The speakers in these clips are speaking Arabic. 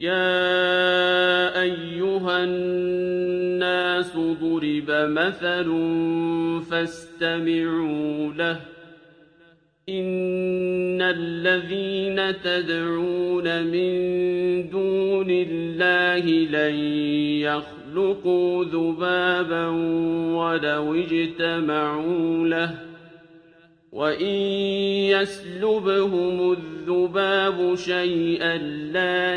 يَا أَيُّهَا النَّاسُ ضُرِبَ مَثَلٌ فَاسْتَمِعُوا لَهُ ۚ إِنَّ الَّذِينَ تَدْعُونَ مِن دُونِ اللَّهِ لَن يَخْلُقُوا ذُبَابًا وَلَوِ اجْتَمَعُوا لَهُ ۖ وَإِن يَسْلُبْهُمُ الذُّبَابُ شَيْئًا لَّا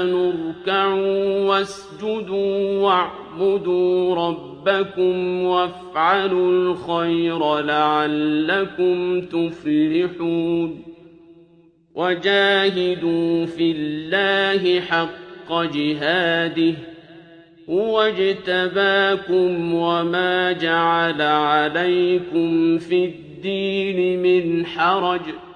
آمَنُوا ارْكَعُوا وَاسْجُدُوا وَاعْبُدُوا رَبَّكُمْ وَافْعَلُوا الْخَيْرَ لَعَلَّكُمْ تُفْلِحُونَ وَجَاهِدُوا فِي اللَّهِ حَقَّ جِهَادِهِ ۚ هُوَ اجْتَبَاكُمْ وَمَا جَعَلَ عَلَيْكُمْ فِي الدِّينِ مِنْ حَرَجٍ ۚ